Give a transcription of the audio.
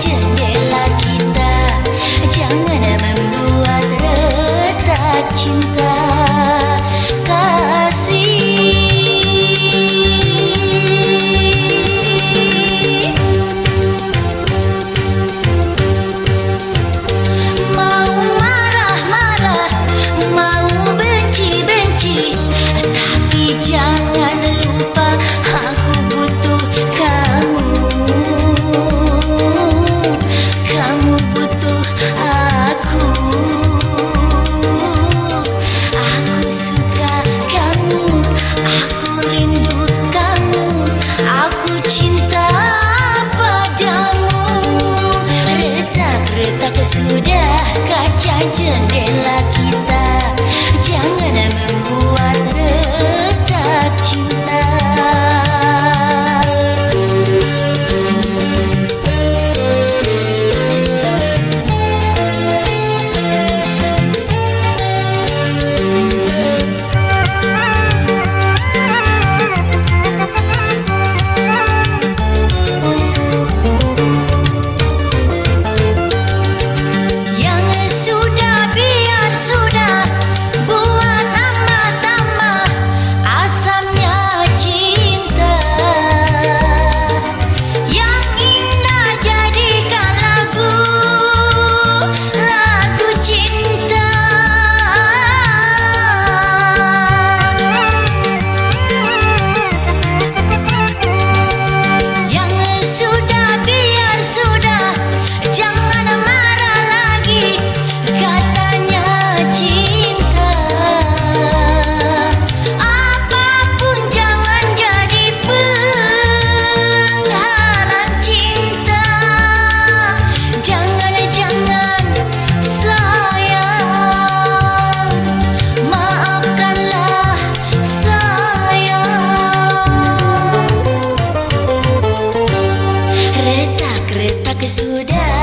见面。Yeah.